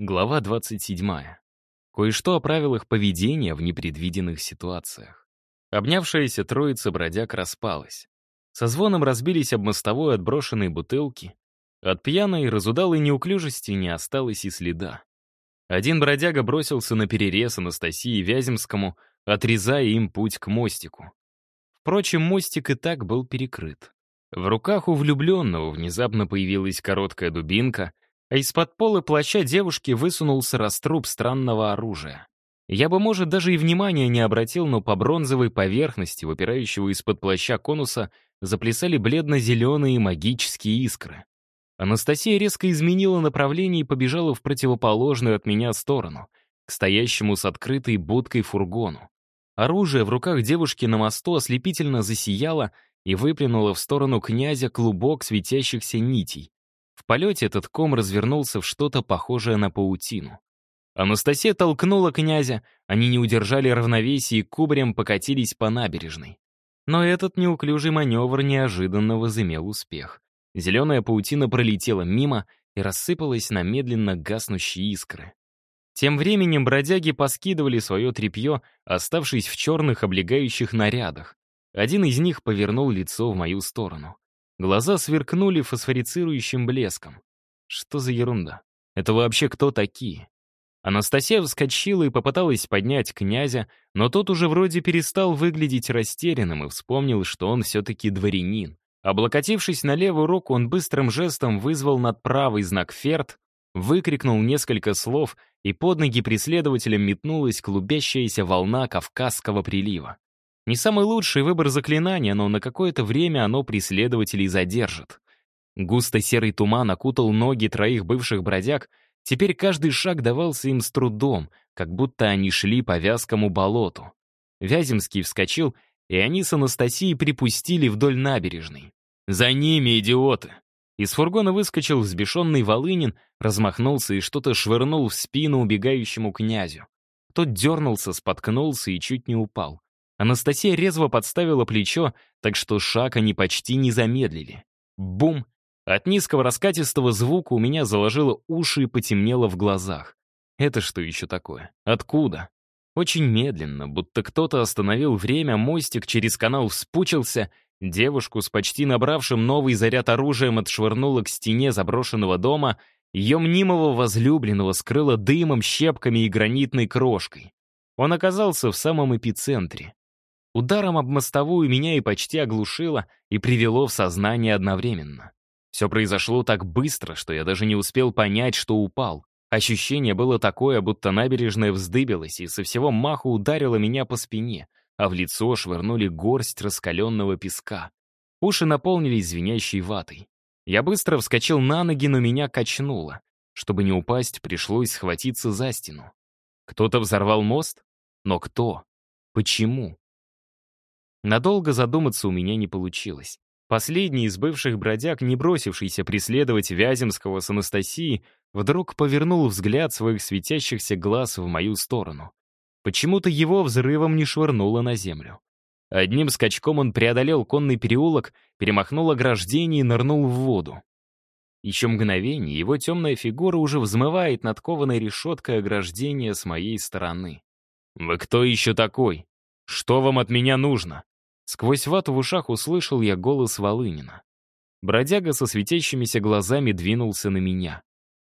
Глава 27. Кое-что о правилах поведения в непредвиденных ситуациях. Обнявшаяся троица бродяг распалась. Со звоном разбились об мостовой отброшенные бутылки. От пьяной, разудалой неуклюжести не осталось и следа. Один бродяга бросился на перерез Анастасии Вяземскому, отрезая им путь к мостику. Впрочем, мостик и так был перекрыт. В руках у влюбленного внезапно появилась короткая дубинка — а из-под пола плаща девушки высунулся раструб странного оружия. Я бы, может, даже и внимания не обратил, но по бронзовой поверхности, выпирающего из-под плаща конуса, заплясали бледно-зеленые магические искры. Анастасия резко изменила направление и побежала в противоположную от меня сторону, к стоящему с открытой будкой фургону. Оружие в руках девушки на мосту ослепительно засияло и выплюнуло в сторону князя клубок светящихся нитей, в полете этот ком развернулся в что-то похожее на паутину. Анастасия толкнула князя, они не удержали равновесия и кубарем покатились по набережной. Но этот неуклюжий маневр неожиданно возымел успех. Зеленая паутина пролетела мимо и рассыпалась на медленно гаснущие искры. Тем временем бродяги поскидывали свое тряпье, оставшись в черных облегающих нарядах. Один из них повернул лицо в мою сторону. Глаза сверкнули фосфорицирующим блеском. Что за ерунда? Это вообще кто такие? Анастасия вскочила и попыталась поднять князя, но тот уже вроде перестал выглядеть растерянным и вспомнил, что он все-таки дворянин. Облокотившись на левую руку, он быстрым жестом вызвал над правый знак «Ферд», выкрикнул несколько слов, и под ноги преследователям метнулась клубящаяся волна Кавказского прилива. Не самый лучший выбор заклинания, но на какое-то время оно преследователей задержит. Густо серый туман окутал ноги троих бывших бродяг, теперь каждый шаг давался им с трудом, как будто они шли по вязкому болоту. Вяземский вскочил, и они с Анастасией припустили вдоль набережной. «За ними, идиоты!» Из фургона выскочил взбешенный Волынин, размахнулся и что-то швырнул в спину убегающему князю. Тот дернулся, споткнулся и чуть не упал. Анастасия резво подставила плечо, так что шаг они почти не замедлили. Бум! От низкого раскатистого звука у меня заложило уши и потемнело в глазах. Это что еще такое? Откуда? Очень медленно, будто кто-то остановил время, мостик через канал вспучился, девушку с почти набравшим новый заряд оружием отшвырнуло к стене заброшенного дома, ее мнимого возлюбленного скрыло дымом, щепками и гранитной крошкой. Он оказался в самом эпицентре. Ударом об мостовую меня и почти оглушило, и привело в сознание одновременно. Все произошло так быстро, что я даже не успел понять, что упал. Ощущение было такое, будто набережная вздыбилась и со всего маху ударила меня по спине, а в лицо швырнули горсть раскаленного песка. Уши наполнились звенящей ватой. Я быстро вскочил на ноги, но меня качнуло. Чтобы не упасть, пришлось схватиться за стену. Кто-то взорвал мост? Но кто? Почему? Надолго задуматься у меня не получилось. Последний из бывших бродяг, не бросившийся преследовать Вяземского с Анастасией, вдруг повернул взгляд своих светящихся глаз в мою сторону. Почему-то его взрывом не швырнуло на землю. Одним скачком он преодолел конный переулок, перемахнул ограждение и нырнул в воду. Еще мгновение его темная фигура уже взмывает над кованой решеткой ограждения с моей стороны. «Вы кто еще такой? Что вам от меня нужно?» Сквозь вату в ушах услышал я голос Волынина. Бродяга со светящимися глазами двинулся на меня.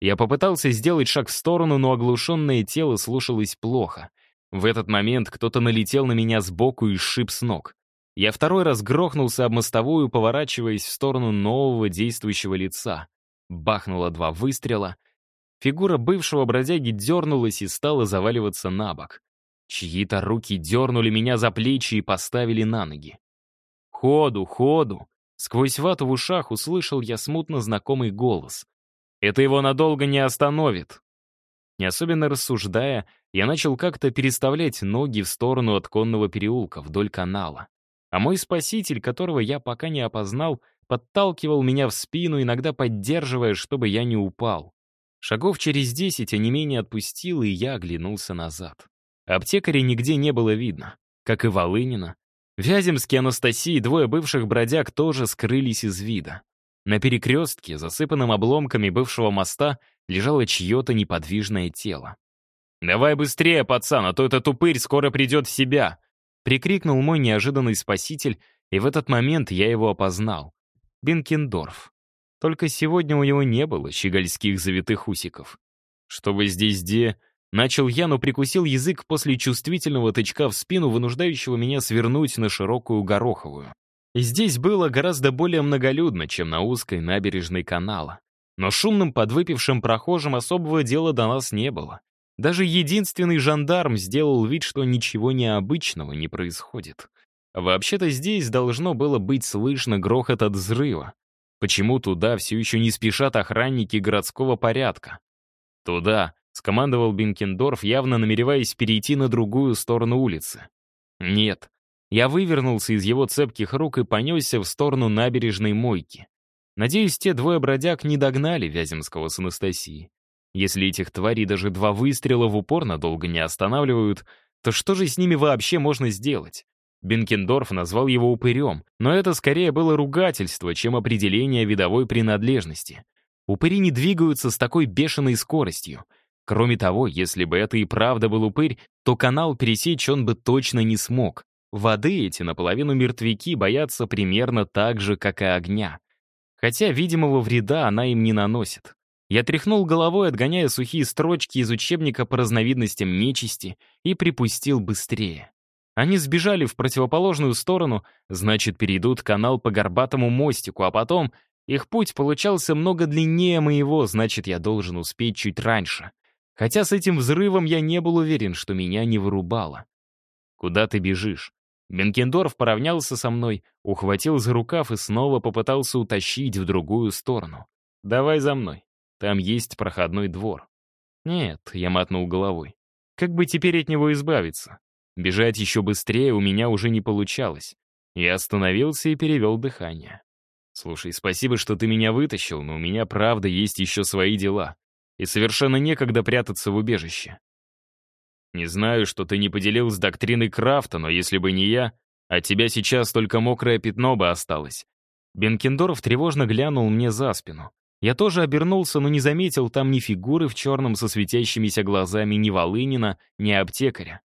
Я попытался сделать шаг в сторону, но оглушенное тело слушалось плохо. В этот момент кто-то налетел на меня сбоку и сшиб с ног. Я второй раз грохнулся об мостовую, поворачиваясь в сторону нового действующего лица. Бахнуло два выстрела. Фигура бывшего бродяги дернулась и стала заваливаться на бок. Чьи-то руки дернули меня за плечи и поставили на ноги. «Ходу, ходу!» Сквозь вату в ушах услышал я смутно знакомый голос. «Это его надолго не остановит!» Не особенно рассуждая, я начал как-то переставлять ноги в сторону от конного переулка вдоль канала. А мой спаситель, которого я пока не опознал, подталкивал меня в спину, иногда поддерживая, чтобы я не упал. Шагов через десять, а не менее отпустил, и я оглянулся назад. Аптекаря нигде не было видно, как и Волынина. Вяземский Анастасии и двое бывших бродяг тоже скрылись из вида. На перекрестке, засыпанном обломками бывшего моста, лежало чье-то неподвижное тело. «Давай быстрее, пацан, а то этот упырь скоро придет в себя!» прикрикнул мой неожиданный спаситель, и в этот момент я его опознал. Бенкендорф. Только сегодня у него не было щегольских завитых усиков. «Что вы здесь, де?» Начал я, но прикусил язык после чувствительного тычка в спину, вынуждающего меня свернуть на широкую гороховую. Здесь было гораздо более многолюдно, чем на узкой набережной канала. Но шумным подвыпившим прохожим особого дела до нас не было. Даже единственный жандарм сделал вид, что ничего необычного не происходит. Вообще-то здесь должно было быть слышно грохот от взрыва. Почему туда все еще не спешат охранники городского порядка? Туда, скомандовал Бенкендорф, явно намереваясь перейти на другую сторону улицы. Нет. Я вывернулся из его цепких рук и понесся в сторону набережной мойки. Надеюсь, те двое бродяг не догнали Вяземского с Анастасией. Если этих тварей даже два выстрела в упор надолго не останавливают, то что же с ними вообще можно сделать? Бенкендорф назвал его упырем, но это скорее было ругательство, чем определение видовой принадлежности. Упыри не двигаются с такой бешеной скоростью. Кроме того, если бы это и правда был упырь, то канал пересечь он бы точно не смог. Воды эти наполовину мертвяки боятся примерно так же, как и огня. Хотя видимого вреда она им не наносит. Я тряхнул головой, отгоняя сухие строчки из учебника по разновидностям нечисти, и припустил быстрее. Они сбежали в противоположную сторону, значит, перейдут канал по горбатому мостику, а потом их путь получался много длиннее моего, значит, я должен успеть чуть раньше. Хотя с этим взрывом я не был уверен, что меня не вырубало. «Куда ты бежишь?» Бенкендорф поравнялся со мной, ухватил за рукав и снова попытался утащить в другую сторону. «Давай за мной. Там есть проходной двор». «Нет», — я мотнул головой. «Как бы теперь от него избавиться? Бежать еще быстрее у меня уже не получалось. Я остановился и перевел дыхание. «Слушай, спасибо, что ты меня вытащил, но у меня, правда, есть еще свои дела. И совершенно некогда прятаться в убежище. Не знаю, что ты не поделил с доктриной Крафта, но если бы не я, от тебя сейчас только мокрое пятно бы осталось». Бенкендорф тревожно глянул мне за спину. Я тоже обернулся, но не заметил там ни фигуры в черном со светящимися глазами ни Волынина, ни аптекаря.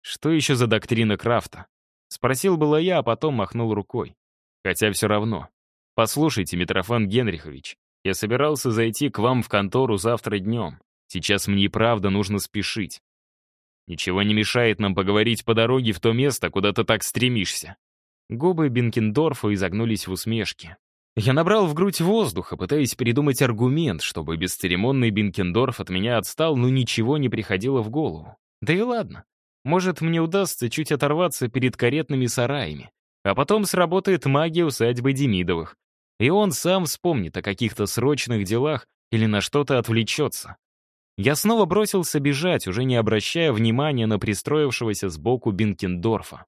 Что еще за доктрина Крафта? Спросил было я, а потом махнул рукой. Хотя все равно. Послушайте, Митрофан Генрихович, я собирался зайти к вам в контору завтра днем. Сейчас мне и правда нужно спешить. Ничего не мешает нам поговорить по дороге в то место, куда ты так стремишься. Губы Бенкендорфа изогнулись в усмешке. Я набрал в грудь воздуха, пытаясь придумать аргумент, чтобы бесцеремонный Бенкендорф от меня отстал, но ничего не приходило в голову. Да и ладно. Может, мне удастся чуть оторваться перед каретными сараями, а потом сработает магия усадьбы Демидовых, и он сам вспомнит о каких-то срочных делах или на что-то отвлечется. Я снова бросился бежать, уже не обращая внимания на пристроившегося сбоку Бинкендорфа.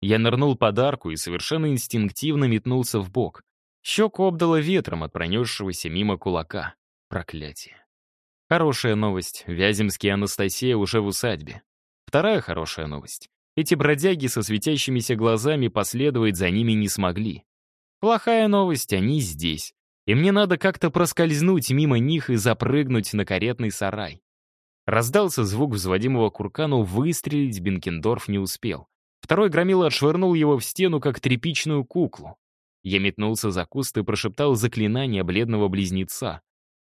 Я нырнул под арку и совершенно инстинктивно метнулся в бок. Щеку обдало ветром от пронесшегося мимо кулака. Проклятие. Хорошая новость. Вяземский Анастасия уже в усадьбе. Вторая хорошая новость. Эти бродяги со светящимися глазами последовать за ними не смогли. Плохая новость, они здесь. И мне надо как-то проскользнуть мимо них и запрыгнуть на каретный сарай. Раздался звук взводимого курка, но выстрелить Бенкендорф не успел. Второй громила отшвырнул его в стену, как тряпичную куклу. Я метнулся за куст и прошептал заклинание бледного близнеца.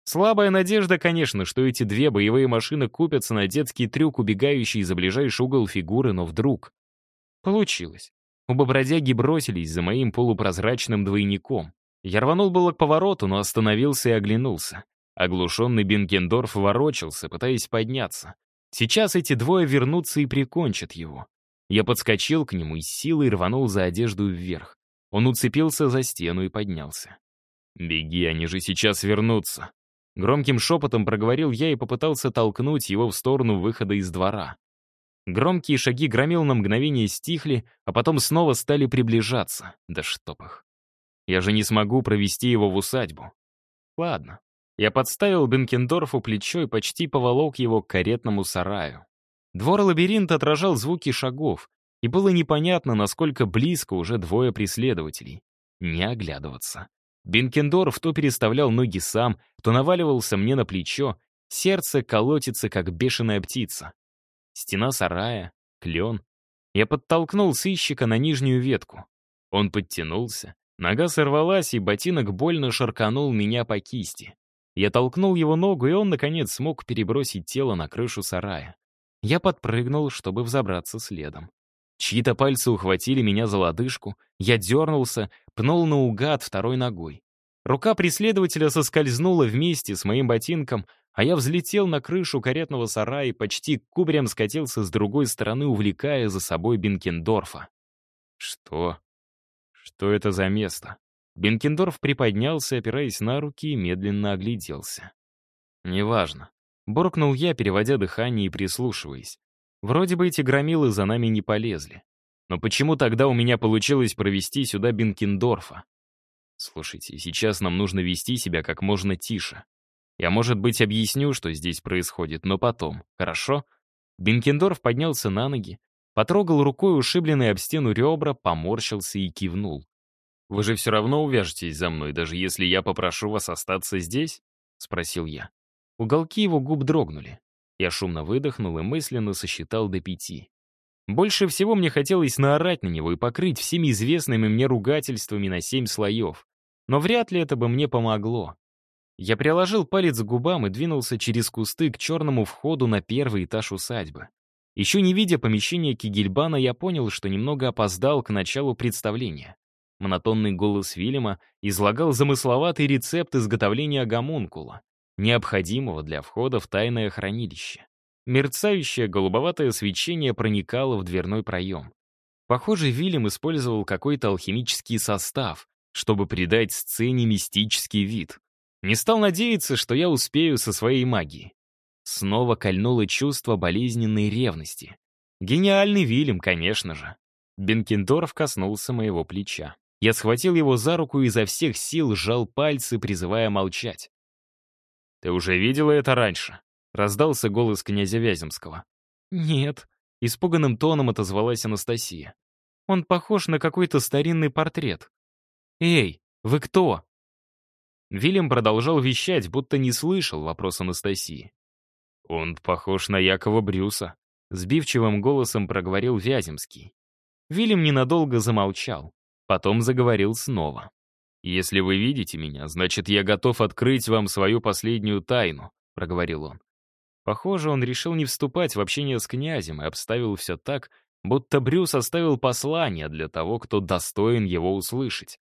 Слабая надежда, конечно, что эти две боевые машины купятся на детский трюк, убегающий за ближайший угол фигуры, но вдруг... Получилось. Оба бродяги бросились за моим полупрозрачным двойником. Я рванул было к повороту, но остановился и оглянулся. Оглушенный Бенкендорф ворочался, пытаясь подняться. Сейчас эти двое вернутся и прикончат его. Я подскочил к нему и с силой рванул за одежду вверх. Он уцепился за стену и поднялся. «Беги, они же сейчас вернутся!» Громким шепотом проговорил я и попытался толкнуть его в сторону выхода из двора. Громкие шаги громил на мгновение стихли, а потом снова стали приближаться. Да чтоб их. Я же не смогу провести его в усадьбу. Ладно. Я подставил Бенкендорфу плечо и почти поволок его к каретному сараю. Двор-лабиринт отражал звуки шагов, и было непонятно, насколько близко уже двое преследователей. Не оглядываться. Бенкендорф то переставлял ноги сам, то наваливался мне на плечо, сердце колотится, как бешеная птица. Стена сарая, клен. Я подтолкнул сыщика на нижнюю ветку. Он подтянулся, нога сорвалась, и ботинок больно шарканул меня по кисти. Я толкнул его ногу, и он, наконец, смог перебросить тело на крышу сарая. Я подпрыгнул, чтобы взобраться следом. Чьи-то пальцы ухватили меня за лодыжку, я дернулся, пнул наугад второй ногой. Рука преследователя соскользнула вместе с моим ботинком, а я взлетел на крышу каретного сарая и почти кубарем скатился с другой стороны, увлекая за собой Бенкендорфа. Что? Что это за место? Бенкендорф приподнялся, опираясь на руки, и медленно огляделся. «Неважно», — буркнул я, переводя дыхание и прислушиваясь. Вроде бы эти громилы за нами не полезли. Но почему тогда у меня получилось провести сюда Бенкендорфа? Слушайте, сейчас нам нужно вести себя как можно тише. Я, может быть, объясню, что здесь происходит, но потом, хорошо? Бенкендорф поднялся на ноги, потрогал рукой ушибленные об стену ребра, поморщился и кивнул. «Вы же все равно увяжетесь за мной, даже если я попрошу вас остаться здесь?» — спросил я. Уголки его губ дрогнули. Я шумно выдохнул и мысленно сосчитал до пяти. Больше всего мне хотелось наорать на него и покрыть всеми известными мне ругательствами на семь слоев. Но вряд ли это бы мне помогло. Я приложил палец к губам и двинулся через кусты к черному входу на первый этаж усадьбы. Еще не видя помещения Кигельбана, я понял, что немного опоздал к началу представления. Монотонный голос Вильяма излагал замысловатый рецепт изготовления гомункула необходимого для входа в тайное хранилище. Мерцающее голубоватое свечение проникало в дверной проем. Похоже, Вильям использовал какой-то алхимический состав, чтобы придать сцене мистический вид. Не стал надеяться, что я успею со своей магией. Снова кольнуло чувство болезненной ревности. Гениальный Вильям, конечно же. Бенкендорф коснулся моего плеча. Я схватил его за руку и изо всех сил сжал пальцы, призывая молчать. «Ты уже видела это раньше?» — раздался голос князя Вяземского. «Нет», — испуганным тоном отозвалась Анастасия. «Он похож на какой-то старинный портрет». «Эй, вы кто?» Вильям продолжал вещать, будто не слышал вопрос Анастасии. «Он похож на Якова Брюса», — сбивчивым голосом проговорил Вяземский. Вильям ненадолго замолчал, потом заговорил снова. «Если вы видите меня, значит, я готов открыть вам свою последнюю тайну», — проговорил он. Похоже, он решил не вступать в общение с князем и обставил все так, будто Брюс оставил послание для того, кто достоин его услышать.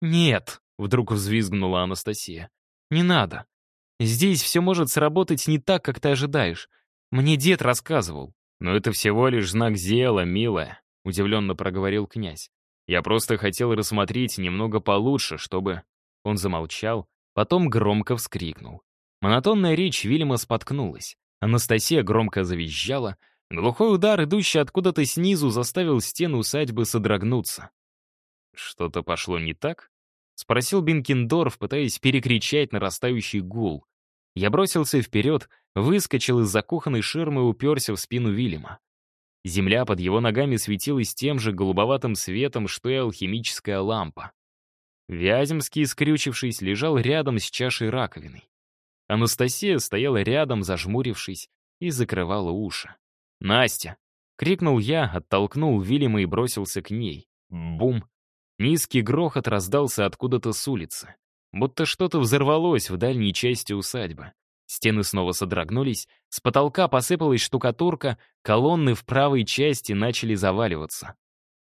«Нет», — вдруг взвизгнула Анастасия, — «не надо. Здесь все может сработать не так, как ты ожидаешь. Мне дед рассказывал». «Но это всего лишь знак Зела, милая», — удивленно проговорил князь. Я просто хотел рассмотреть немного получше, чтобы...» Он замолчал, потом громко вскрикнул. Монотонная речь Вильяма споткнулась. Анастасия громко завизжала. Глухой удар, идущий откуда-то снизу, заставил стену усадьбы содрогнуться. «Что-то пошло не так?» — спросил Бенкендорф, пытаясь перекричать нарастающий гул. Я бросился вперед, выскочил из-за кухонной ширмы и уперся в спину Вильяма. Земля под его ногами светилась тем же голубоватым светом, что и алхимическая лампа. Вяземский, скрючившись, лежал рядом с чашей раковиной. Анастасия стояла рядом, зажмурившись, и закрывала уши. «Настя!» — крикнул я, оттолкнул Вильяма и бросился к ней. Бум! Низкий грохот раздался откуда-то с улицы. Будто что-то взорвалось в дальней части усадьбы. Стены снова содрогнулись, с потолка посыпалась штукатурка, колонны в правой части начали заваливаться.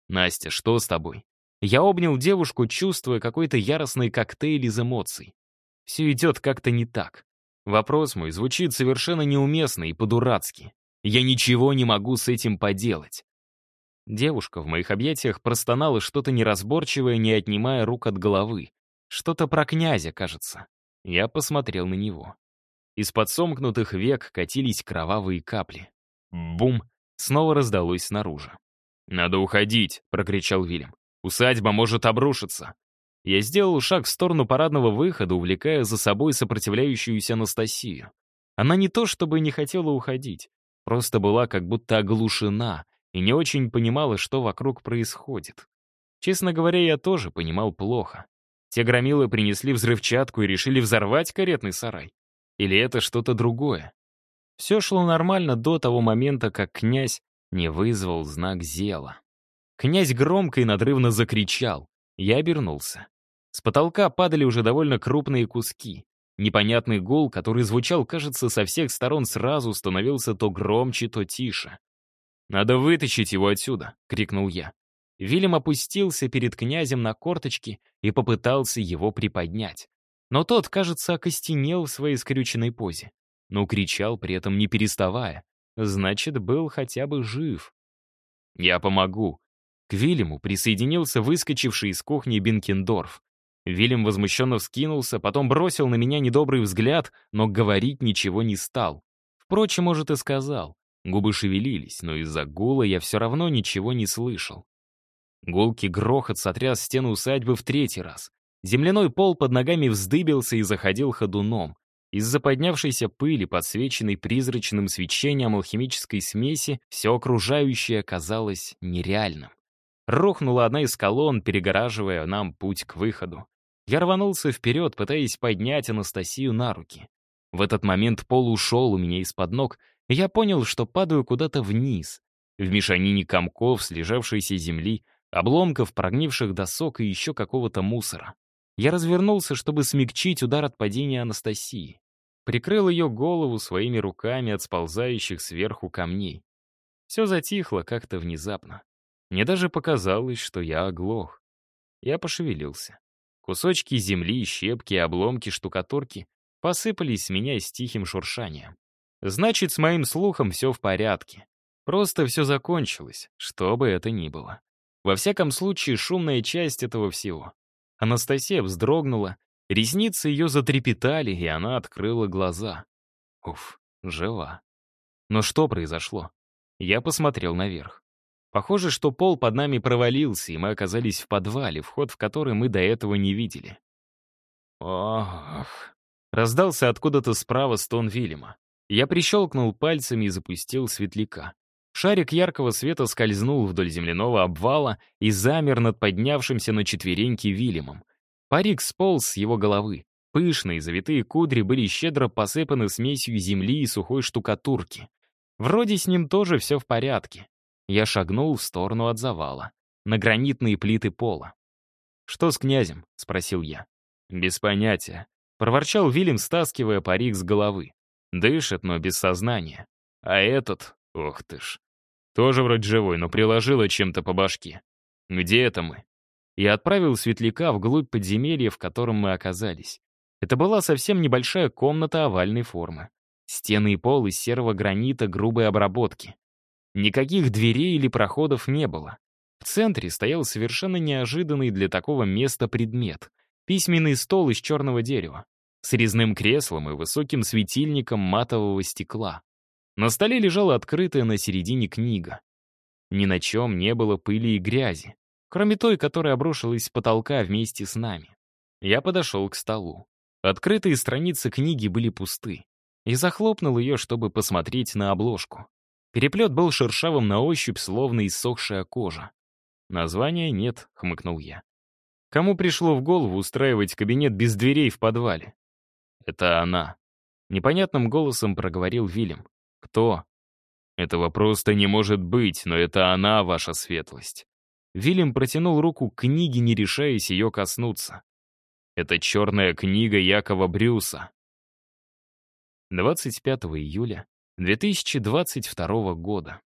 «Настя, что с тобой?» Я обнял девушку, чувствуя какой-то яростный коктейль из эмоций. Все идет как-то не так. Вопрос мой звучит совершенно неуместно и по-дурацки. Я ничего не могу с этим поделать. Девушка в моих объятиях простонала что-то неразборчивое, не отнимая рук от головы. Что-то про князя, кажется. Я посмотрел на него. Из-под сомкнутых век катились кровавые капли. Бум! Снова раздалось снаружи. «Надо уходить!» — прокричал Вильям. «Усадьба может обрушиться!» Я сделал шаг в сторону парадного выхода, увлекая за собой сопротивляющуюся Анастасию. Она не то чтобы не хотела уходить, просто была как будто оглушена и не очень понимала, что вокруг происходит. Честно говоря, я тоже понимал плохо. Те громилы принесли взрывчатку и решили взорвать каретный сарай? Или это что-то другое? Все шло нормально до того момента, как князь не вызвал знак зела. Князь громко и надрывно закричал. Я обернулся. С потолка падали уже довольно крупные куски. Непонятный гул, который звучал, кажется, со всех сторон сразу становился то громче, то тише. «Надо вытащить его отсюда!» — крикнул я. Вильям опустился перед князем на корточки и попытался его приподнять. Но тот, кажется, окостенел в своей скрюченной позе. Но кричал при этом не переставая. Значит, был хотя бы жив. «Я помогу». К Вильяму присоединился выскочивший из кухни Бенкендорф. Вильям возмущенно вскинулся, потом бросил на меня недобрый взгляд, но говорить ничего не стал. Впрочем, может, и сказал. Губы шевелились, но из-за гула я все равно ничего не слышал. Гулкий грохот сотряс стену усадьбы в третий раз. Земляной пол под ногами вздыбился и заходил ходуном. Из-за поднявшейся пыли, подсвеченной призрачным свечением алхимической смеси, все окружающее казалось нереальным. Рухнула одна из колонн, перегораживая нам путь к выходу. Я рванулся вперед, пытаясь поднять Анастасию на руки. В этот момент пол ушел у меня из-под ног, я понял, что падаю куда-то вниз. В мешанине комков, слежавшейся земли, обломков, прогнивших досок и еще какого-то мусора. Я развернулся, чтобы смягчить удар от падения Анастасии. Прикрыл ее голову своими руками от сползающих сверху камней. Все затихло как-то внезапно. Мне даже показалось, что я оглох. Я пошевелился. Кусочки земли, щепки обломки штукатурки посыпались с меня с тихим шуршанием. Значит, с моим слухом все в порядке. Просто все закончилось, что бы это ни было. Во всяком случае, шумная часть этого всего. Анастасия вздрогнула, ресницы ее затрепетали, и она открыла глаза. Уф, жива. Но что произошло? Я посмотрел наверх. Похоже, что пол под нами провалился, и мы оказались в подвале, вход в который мы до этого не видели. Ох. Раздался откуда-то справа стон Вильяма. Я прищелкнул пальцами и запустил светляка. Шарик яркого света скользнул вдоль земляного обвала и замер над поднявшимся на четвереньки Вильямом. Парик сполз с его головы. Пышные завитые кудри были щедро посыпаны смесью земли и сухой штукатурки. Вроде с ним тоже все в порядке. Я шагнул в сторону от завала, на гранитные плиты пола. «Что с князем?» — спросил я. «Без понятия», — проворчал Вильям, стаскивая парик с головы. Дышит, но без сознания. А этот, ох ты ж, тоже вроде живой, но приложила чем-то по башке. Где это мы? Я отправил светляка вглубь подземелья, в котором мы оказались. Это была совсем небольшая комната овальной формы. Стены и пол из серого гранита грубой обработки. Никаких дверей или проходов не было. В центре стоял совершенно неожиданный для такого места предмет — письменный стол из черного дерева, с резным креслом и высоким светильником матового стекла. На столе лежала открытая на середине книга. Ни на чем не было пыли и грязи, кроме той, которая обрушилась с потолка вместе с нами. Я подошел к столу. Открытые страницы книги были пусты. И захлопнул ее, чтобы посмотреть на обложку. Переплет был шершавым на ощупь, словно иссохшая кожа. «Названия нет», — хмыкнул я. «Кому пришло в голову устраивать кабинет без дверей в подвале?» «Это она», — непонятным голосом проговорил Вильям. «Кто?» «Этого просто не может быть, но это она, ваша светлость». Вильям протянул руку к книге, не решаясь ее коснуться. «Это черная книга Якова Брюса». 25 июля 2022 года.